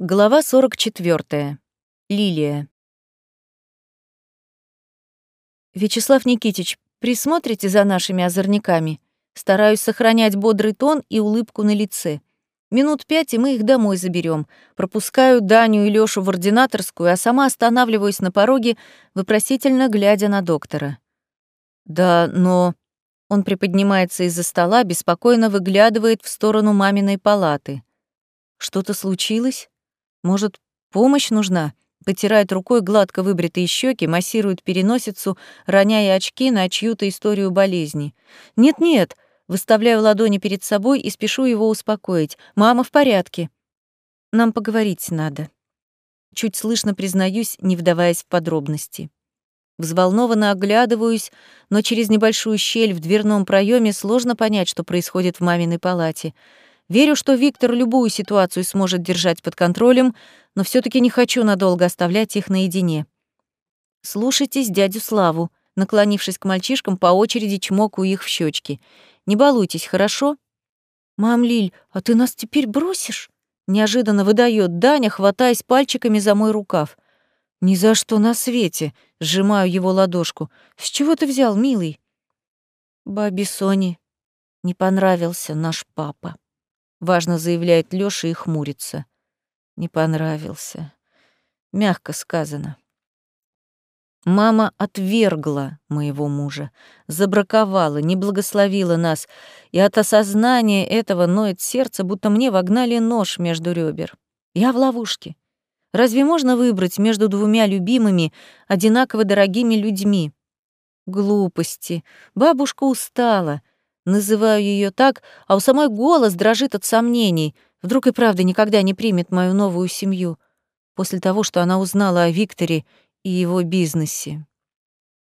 Глава 44. Лилия. Вячеслав Никитич, присмотрите за нашими озорниками. Стараюсь сохранять бодрый тон и улыбку на лице. Минут пять, и мы их домой заберем. Пропускаю Даню и Лёшу в ординаторскую, а сама останавливаюсь на пороге, вопросительно глядя на доктора. Да, но... Он приподнимается из-за стола, беспокойно выглядывает в сторону маминой палаты. Что-то случилось? Может, помощь нужна? Потирает рукой гладко выбритые щеки, массирует переносицу, роняя очки на чью-то историю болезни. Нет-нет, выставляю ладони перед собой и спешу его успокоить. Мама в порядке. Нам поговорить надо. Чуть слышно признаюсь, не вдаваясь в подробности. Взволнованно оглядываюсь, но через небольшую щель в дверном проеме сложно понять, что происходит в маминой палате — Верю, что Виктор любую ситуацию сможет держать под контролем, но все таки не хочу надолго оставлять их наедине. Слушайтесь дядю Славу, наклонившись к мальчишкам, по очереди чмокаю их в щечки. Не балуйтесь, хорошо? Мам Лиль, а ты нас теперь бросишь? Неожиданно выдает Даня, хватаясь пальчиками за мой рукав. Ни за что на свете, сжимаю его ладошку. С чего ты взял, милый? Бабе Соне не понравился наш папа важно заявляет Лёша и хмурится. Не понравился. Мягко сказано. Мама отвергла моего мужа, забраковала, не благословила нас, и от осознания этого ноет сердце, будто мне вогнали нож между ребер. Я в ловушке. Разве можно выбрать между двумя любимыми, одинаково дорогими людьми? Глупости. Бабушка устала — Называю ее так, а у самой голос дрожит от сомнений. Вдруг и правда никогда не примет мою новую семью после того, что она узнала о Викторе и его бизнесе.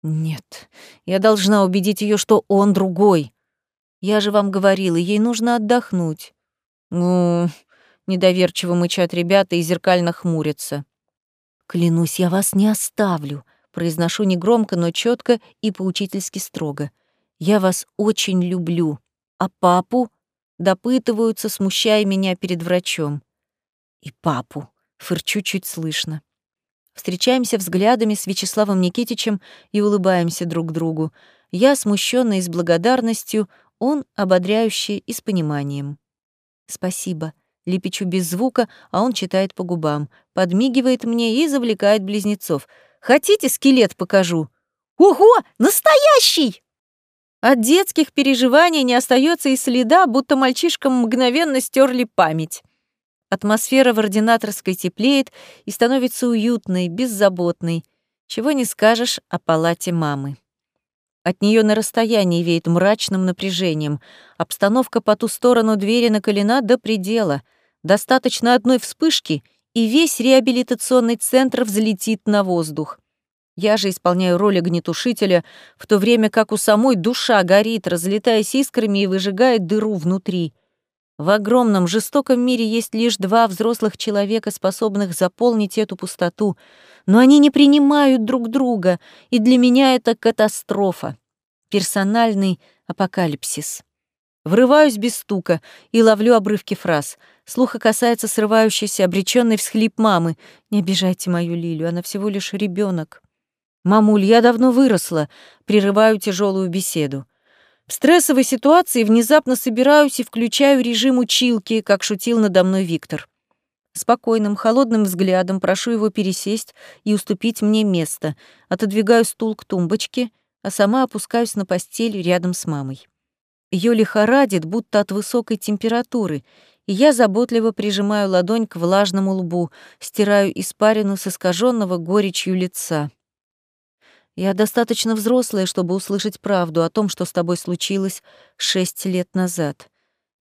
Нет, я должна убедить ее, что он другой. Я же вам говорила, ей нужно отдохнуть. Ну, недоверчиво мычат ребята и зеркально хмурятся. Клянусь, я вас не оставлю, произношу негромко, но четко и поучительски строго. Я вас очень люблю, а папу допытываются, смущая меня перед врачом. И папу, фырчу чуть слышно. Встречаемся взглядами с Вячеславом Никитичем и улыбаемся друг другу. Я смущенная и с благодарностью, он ободряющий и с пониманием. «Спасибо», — лепечу без звука, а он читает по губам, подмигивает мне и завлекает близнецов. «Хотите, скелет покажу?» «Ого, настоящий!» От детских переживаний не остается и следа, будто мальчишкам мгновенно стерли память. Атмосфера в ординаторской теплеет и становится уютной, беззаботной. Чего не скажешь о палате мамы. От нее на расстоянии веет мрачным напряжением. Обстановка по ту сторону двери накалена до предела. Достаточно одной вспышки, и весь реабилитационный центр взлетит на воздух. Я же исполняю роль огнетушителя, в то время как у самой душа горит, разлетаясь искрами и выжигает дыру внутри. В огромном жестоком мире есть лишь два взрослых человека, способных заполнить эту пустоту, но они не принимают друг друга, и для меня это катастрофа. Персональный апокалипсис. Врываюсь без стука и ловлю обрывки фраз. Слуха касается срывающейся, обреченной всхлип мамы. «Не обижайте мою Лилю, она всего лишь ребенок. «Мамуль, я давно выросла», — прерываю тяжелую беседу. В стрессовой ситуации внезапно собираюсь и включаю режим училки, как шутил надо мной Виктор. Спокойным, холодным взглядом прошу его пересесть и уступить мне место, отодвигаю стул к тумбочке, а сама опускаюсь на постель рядом с мамой. Ее лихорадит, будто от высокой температуры, и я заботливо прижимаю ладонь к влажному лбу, стираю испарину с искаженного горечью лица. Я достаточно взрослая, чтобы услышать правду о том, что с тобой случилось шесть лет назад.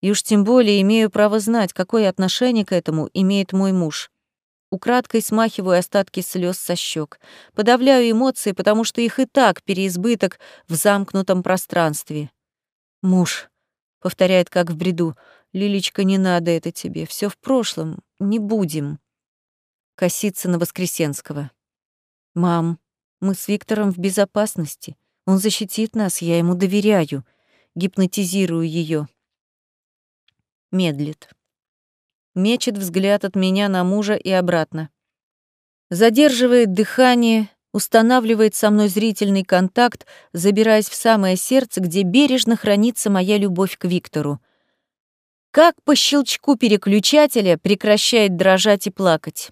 И уж тем более имею право знать, какое отношение к этому имеет мой муж. Украдкой смахиваю остатки слез со щек, подавляю эмоции, потому что их и так переизбыток в замкнутом пространстве. «Муж», — повторяет как в бреду, — «Лилечка, не надо это тебе, все в прошлом, не будем». Косится на Воскресенского. «Мам, мы с Виктором в безопасности. Он защитит нас, я ему доверяю. Гипнотизирую ее. Медлит. мечет взгляд от меня на мужа и обратно. Задерживает дыхание, устанавливает со мной зрительный контакт, забираясь в самое сердце, где бережно хранится моя любовь к Виктору. Как по щелчку переключателя прекращает дрожать и плакать.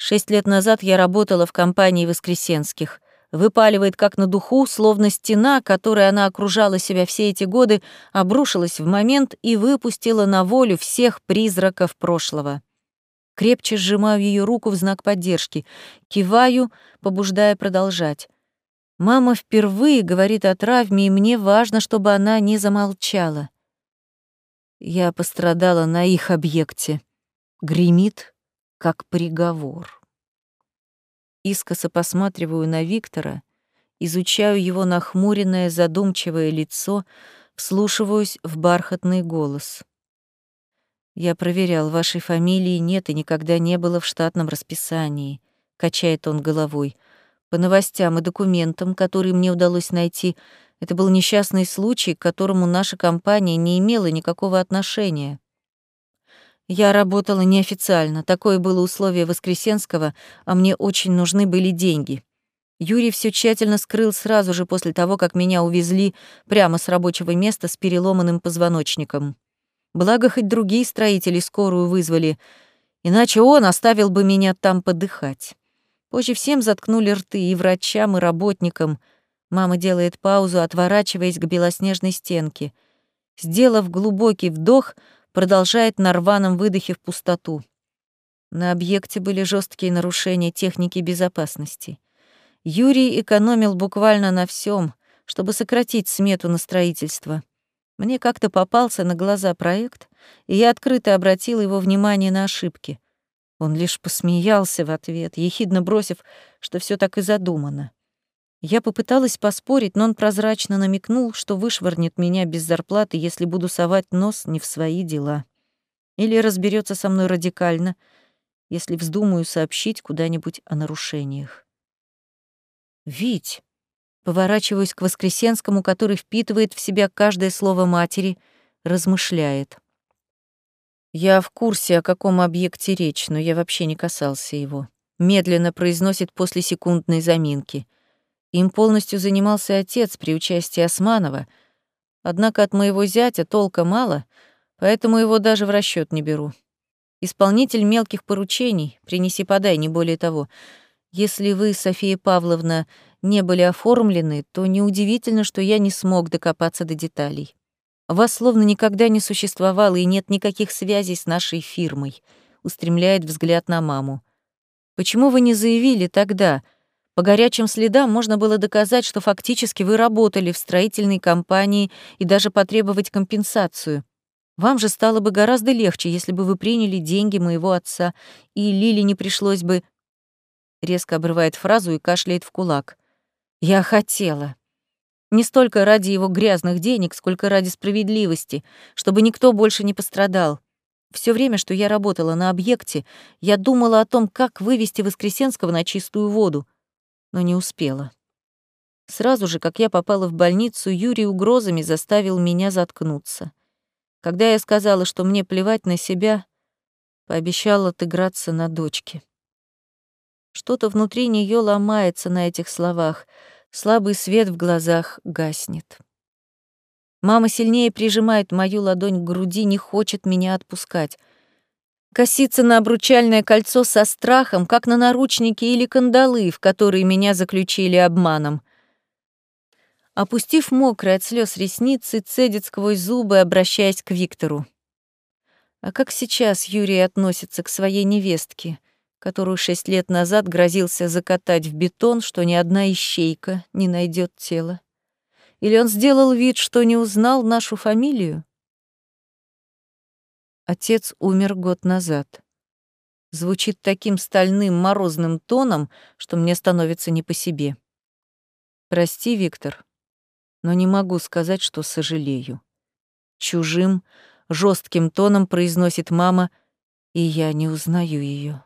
Шесть лет назад я работала в компании Воскресенских. Выпаливает как на духу, словно стена, которой она окружала себя все эти годы, обрушилась в момент и выпустила на волю всех призраков прошлого. Крепче сжимаю ее руку в знак поддержки, киваю, побуждая продолжать. Мама впервые говорит о травме, и мне важно, чтобы она не замолчала. Я пострадала на их объекте. Гремит, как приговор. Искоса посматриваю на Виктора, изучаю его нахмуренное, задумчивое лицо, вслушиваюсь в бархатный голос. «Я проверял, вашей фамилии нет и никогда не было в штатном расписании», — качает он головой. «По новостям и документам, которые мне удалось найти, это был несчастный случай, к которому наша компания не имела никакого отношения. Я работала неофициально, такое было условие Воскресенского, а мне очень нужны были деньги. Юрий все тщательно скрыл сразу же после того, как меня увезли прямо с рабочего места с переломанным позвоночником. Благо, хоть другие строители скорую вызвали, иначе он оставил бы меня там подыхать. Позже всем заткнули рты и врачам, и работникам. Мама делает паузу, отворачиваясь к белоснежной стенке. Сделав глубокий вдох, продолжает на рваном выдохе в пустоту. На объекте были жесткие нарушения техники безопасности. Юрий экономил буквально на всем, чтобы сократить смету на строительство. Мне как-то попался на глаза проект, и я открыто обратила его внимание на ошибки. Он лишь посмеялся в ответ, ехидно бросив, что все так и задумано. Я попыталась поспорить, но он прозрачно намекнул, что вышвырнет меня без зарплаты, если буду совать нос не в свои дела. Или разберется со мной радикально, если вздумаю сообщить куда-нибудь о нарушениях. «Вить!» Поворачиваюсь к Воскресенскому, который впитывает в себя каждое слово матери, размышляет. «Я в курсе, о каком объекте речь, но я вообще не касался его». Медленно произносит после секундной заминки — им полностью занимался отец при участии Османова, однако от моего зятя толка мало, поэтому его даже в расчет не беру. Исполнитель мелких поручений, принеси-подай, не более того. Если вы, София Павловна, не были оформлены, то неудивительно, что я не смог докопаться до деталей. Вас словно никогда не существовало и нет никаких связей с нашей фирмой, устремляет взгляд на маму. Почему вы не заявили тогда, по горячим следам можно было доказать, что фактически вы работали в строительной компании и даже потребовать компенсацию. Вам же стало бы гораздо легче, если бы вы приняли деньги моего отца, и Лили не пришлось бы... Резко обрывает фразу и кашляет в кулак. Я хотела. Не столько ради его грязных денег, сколько ради справедливости, чтобы никто больше не пострадал. Все время, что я работала на объекте, я думала о том, как вывести Воскресенского на чистую воду — но не успела. Сразу же, как я попала в больницу, Юрий угрозами заставил меня заткнуться. Когда я сказала, что мне плевать на себя, пообещал отыграться на дочке. Что-то внутри нее ломается на этих словах, слабый свет в глазах гаснет. Мама сильнее прижимает мою ладонь к груди, не хочет меня отпускать. Коситься на обручальное кольцо со страхом, как на наручники или кандалы, в которые меня заключили обманом. Опустив мокрые от слез ресницы, цедит сквозь зубы, обращаясь к Виктору. А как сейчас Юрий относится к своей невестке, которую шесть лет назад грозился закатать в бетон, что ни одна ищейка не найдет тело? Или он сделал вид, что не узнал нашу фамилию? Отец умер год назад. Звучит таким стальным морозным тоном, что мне становится не по себе. Прости, Виктор, но не могу сказать, что сожалею. Чужим, жестким тоном произносит мама, и я не узнаю ее.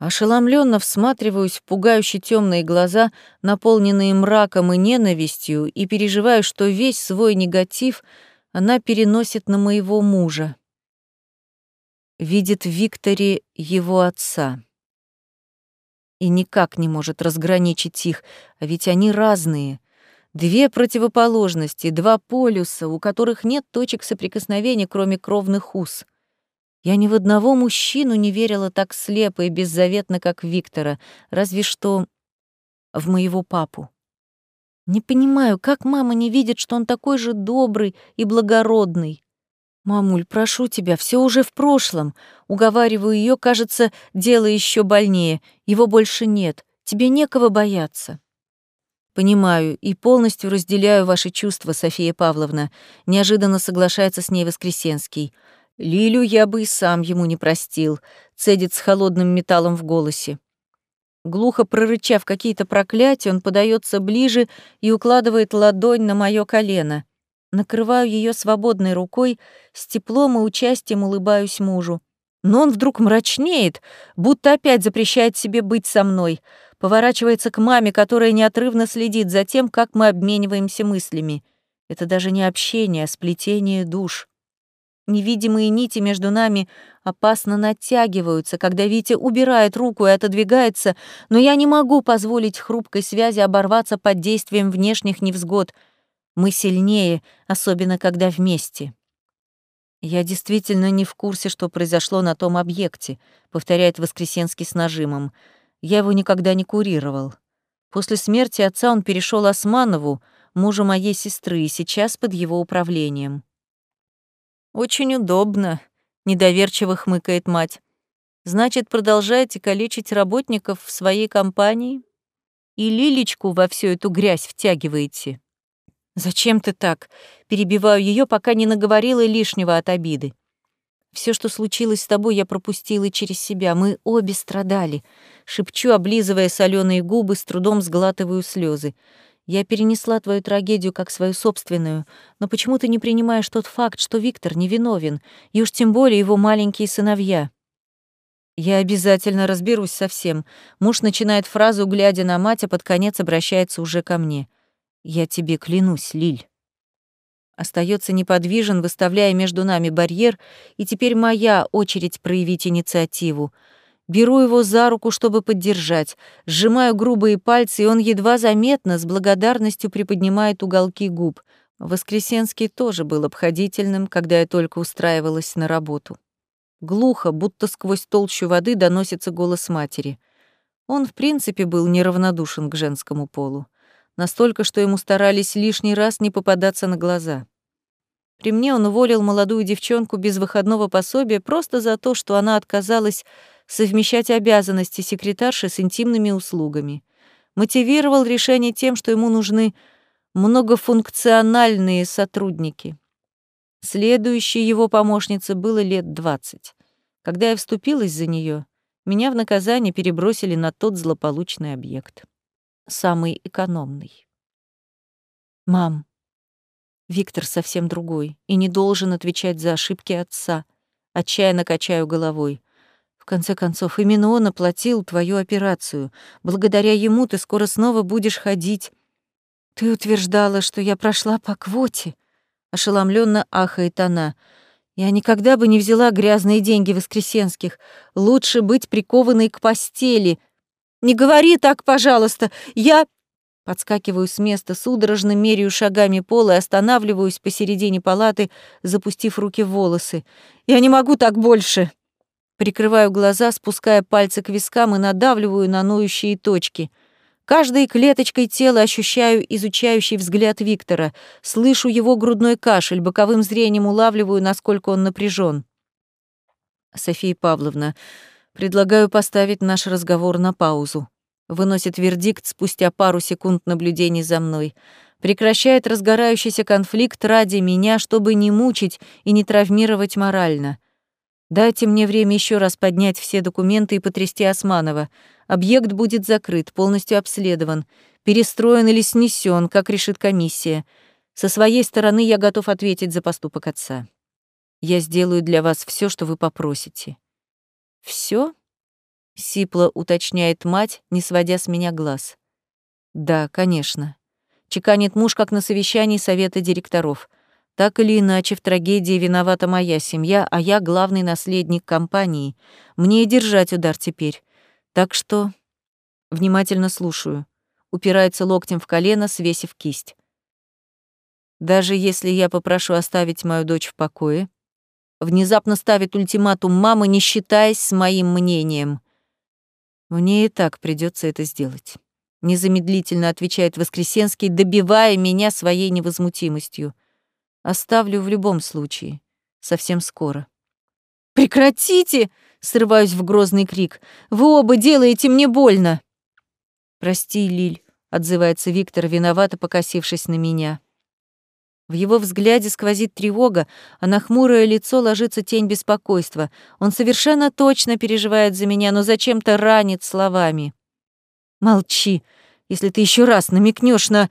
Ошеломленно всматриваюсь в пугающие темные глаза, наполненные мраком и ненавистью, и переживаю, что весь свой негатив она переносит на моего мужа. Видит в Викторе его отца. И никак не может разграничить их, а ведь они разные. Две противоположности, два полюса, у которых нет точек соприкосновения, кроме кровных уз. Я ни в одного мужчину не верила так слепо и беззаветно, как Виктора, разве что в моего папу. Не понимаю, как мама не видит, что он такой же добрый и благородный. «Мамуль, прошу тебя, все уже в прошлом». Уговариваю ее, кажется, дело еще больнее. Его больше нет. Тебе некого бояться. Понимаю и полностью разделяю ваши чувства, София Павловна. Неожиданно соглашается с ней Воскресенский. Лилю я бы и сам ему не простил, цедит с холодным металлом в голосе. Глухо прорычав какие-то проклятия, он подается ближе и укладывает ладонь на мое колено. Накрываю ее свободной рукой, с теплом и участием улыбаюсь мужу. Но он вдруг мрачнеет, будто опять запрещает себе быть со мной, поворачивается к маме, которая неотрывно следит за тем, как мы обмениваемся мыслями. Это даже не общение, а сплетение душ. Невидимые нити между нами опасно натягиваются, когда Витя убирает руку и отодвигается, но я не могу позволить хрупкой связи оборваться под действием внешних невзгод. Мы сильнее, особенно когда вместе. Я действительно не в курсе, что произошло на том объекте, повторяет Воскресенский с нажимом. Я его никогда не курировал. После смерти отца он перешел Османову, мужу моей сестры, и сейчас под его управлением. Очень удобно, недоверчиво хмыкает мать. Значит, продолжаете калечить работников в своей компании? И Лилечку во всю эту грязь втягиваете? Зачем ты так? Перебиваю ее, пока не наговорила лишнего от обиды. Все, что случилось с тобой, я пропустила через себя. Мы обе страдали. Шепчу, облизывая соленые губы, с трудом сглатываю слезы. Я перенесла твою трагедию как свою собственную, но почему ты не принимаешь тот факт, что Виктор невиновен, и уж тем более его маленькие сыновья? Я обязательно разберусь со всем. Муж начинает фразу, глядя на мать, а под конец обращается уже ко мне. Я тебе клянусь, Лиль. Остается неподвижен, выставляя между нами барьер, и теперь моя очередь проявить инициативу — Беру его за руку, чтобы поддержать, сжимаю грубые пальцы, и он едва заметно, с благодарностью приподнимает уголки губ. Воскресенский тоже был обходительным, когда я только устраивалась на работу. Глухо, будто сквозь толщу воды доносится голос матери. Он, в принципе, был неравнодушен к женскому полу. Настолько, что ему старались лишний раз не попадаться на глаза. При мне он уволил молодую девчонку без выходного пособия просто за то, что она отказалась совмещать обязанности секретарши с интимными услугами. Мотивировал решение тем, что ему нужны многофункциональные сотрудники. Следующей его помощнице было лет двадцать. Когда я вступилась за нее, меня в наказание перебросили на тот злополучный объект. Самый экономный. «Мам, Виктор совсем другой и не должен отвечать за ошибки отца. Отчаянно качаю головой конце концов, именно он оплатил твою операцию. Благодаря ему ты скоро снова будешь ходить. Ты утверждала, что я прошла по квоте. Ошеломленно ахает она. Я никогда бы не взяла грязные деньги воскресенских. Лучше быть прикованной к постели. Не говори так, пожалуйста. Я Подскакиваю с места, судорожно меряю шагами пола и останавливаюсь посередине палаты, запустив руки в волосы. Я не могу так больше. Прикрываю глаза, спуская пальцы к вискам и надавливаю на ноющие точки. Каждой клеточкой тела ощущаю изучающий взгляд Виктора, слышу его грудной кашель, боковым зрением улавливаю, насколько он напряжен. София Павловна, предлагаю поставить наш разговор на паузу. Выносит вердикт спустя пару секунд наблюдений за мной. Прекращает разгорающийся конфликт ради меня, чтобы не мучить и не травмировать морально. Дайте мне время еще раз поднять все документы и потрясти Османова. Объект будет закрыт, полностью обследован, перестроен или снесен, как решит комиссия. Со своей стороны я готов ответить за поступок отца. Я сделаю для вас все, что вы попросите. Все? Сипло уточняет мать, не сводя с меня глаз. Да, конечно. Чеканит муж, как на совещании совета директоров. Так или иначе, в трагедии виновата моя семья, а я главный наследник компании. Мне и держать удар теперь. Так что внимательно слушаю. Упирается локтем в колено, свесив кисть. Даже если я попрошу оставить мою дочь в покое, внезапно ставит ультиматум мама, не считаясь с моим мнением. Мне и так придется это сделать. Незамедлительно отвечает Воскресенский, добивая меня своей невозмутимостью. Оставлю в любом случае. Совсем скоро. «Прекратите!» — срываюсь в грозный крик. «Вы оба делаете мне больно!» «Прости, Лиль», — отзывается Виктор, виновато покосившись на меня. В его взгляде сквозит тревога, а на хмурое лицо ложится тень беспокойства. Он совершенно точно переживает за меня, но зачем-то ранит словами. «Молчи, если ты еще раз намекнешь на...»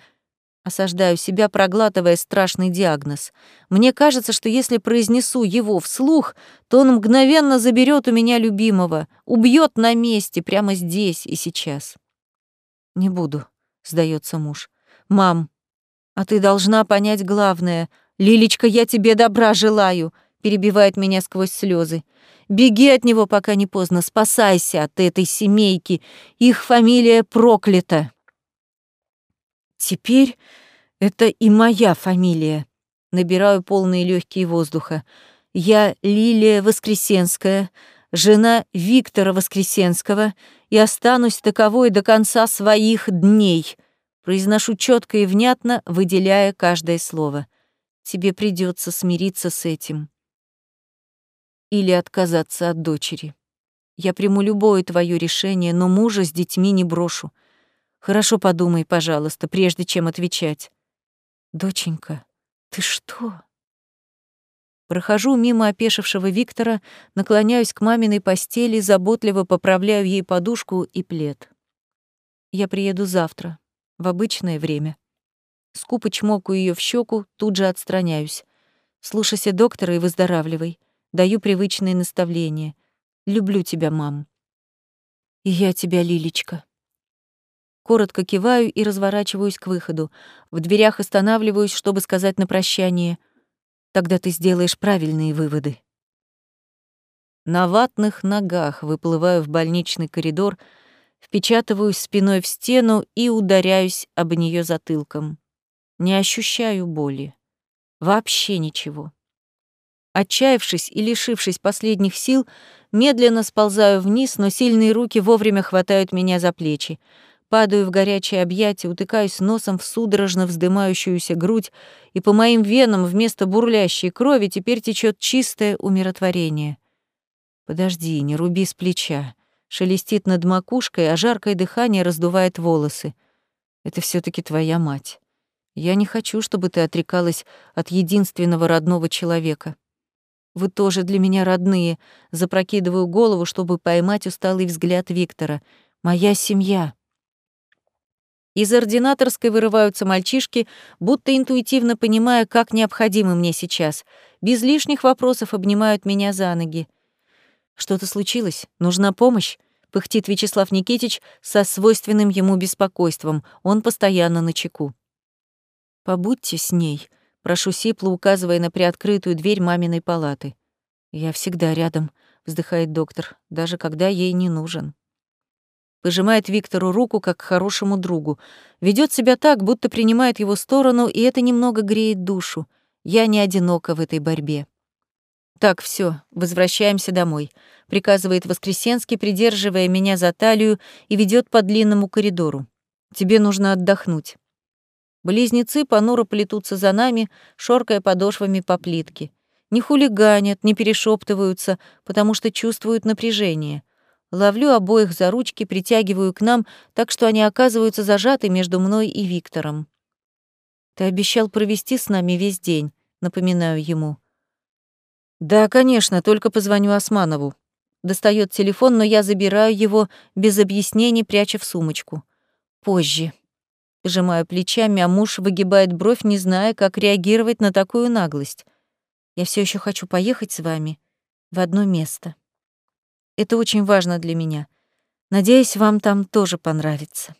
Осаждаю себя, проглатывая страшный диагноз. Мне кажется, что если произнесу его вслух, то он мгновенно заберет у меня любимого, убьет на месте, прямо здесь и сейчас. «Не буду», — сдается муж. «Мам, а ты должна понять главное. Лилечка, я тебе добра желаю», — перебивает меня сквозь слезы. «Беги от него, пока не поздно, спасайся от этой семейки. Их фамилия проклята». Теперь это и моя фамилия. Набираю полные легкие воздуха. Я Лилия Воскресенская, жена Виктора Воскресенского, и останусь таковой до конца своих дней. Произношу четко и внятно, выделяя каждое слово. Тебе придется смириться с этим. Или отказаться от дочери. Я приму любое твое решение, но мужа с детьми не брошу. Хорошо подумай, пожалуйста, прежде чем отвечать. Доченька, ты что? Прохожу мимо опешившего Виктора, наклоняюсь к маминой постели, заботливо поправляю ей подушку и плед. Я приеду завтра, в обычное время. Скупо чмокаю ее в щеку, тут же отстраняюсь. Слушайся доктора и выздоравливай. Даю привычные наставления. Люблю тебя, мам. И я тебя, Лилечка. Коротко киваю и разворачиваюсь к выходу. В дверях останавливаюсь, чтобы сказать на прощание. Тогда ты сделаешь правильные выводы. На ватных ногах выплываю в больничный коридор, впечатываюсь спиной в стену и ударяюсь об нее затылком. Не ощущаю боли. Вообще ничего. Отчаявшись и лишившись последних сил, медленно сползаю вниз, но сильные руки вовремя хватают меня за плечи. Падаю в горячее объятие, утыкаюсь носом в судорожно вздымающуюся грудь, и по моим венам вместо бурлящей крови теперь течет чистое умиротворение. Подожди, не руби с плеча. Шелестит над макушкой, а жаркое дыхание раздувает волосы. Это все таки твоя мать. Я не хочу, чтобы ты отрекалась от единственного родного человека. Вы тоже для меня родные. Запрокидываю голову, чтобы поймать усталый взгляд Виктора. Моя семья. Из ординаторской вырываются мальчишки, будто интуитивно понимая, как необходимы мне сейчас. Без лишних вопросов обнимают меня за ноги. «Что-то случилось? Нужна помощь?» — пыхтит Вячеслав Никитич со свойственным ему беспокойством. Он постоянно на чеку. «Побудьте с ней», — прошу сипло, указывая на приоткрытую дверь маминой палаты. «Я всегда рядом», — вздыхает доктор, «даже когда ей не нужен» пожимает Виктору руку как хорошему другу, ведет себя так, будто принимает его сторону, и это немного греет душу. Я не одинока в этой борьбе. Так, все, возвращаемся домой, приказывает Воскресенский, придерживая меня за талию и ведет по длинному коридору. Тебе нужно отдохнуть. Близнецы понуро плетутся за нами, шоркая подошвами по плитке. Не хулиганят, не перешептываются, потому что чувствуют напряжение. Ловлю обоих за ручки, притягиваю к нам, так что они оказываются зажаты между мной и Виктором. «Ты обещал провести с нами весь день», — напоминаю ему. «Да, конечно, только позвоню Османову». Достает телефон, но я забираю его без объяснений, пряча в сумочку. «Позже». Сжимаю плечами, а муж выгибает бровь, не зная, как реагировать на такую наглость. «Я все еще хочу поехать с вами в одно место». Это очень важно для меня. Надеюсь, вам там тоже понравится.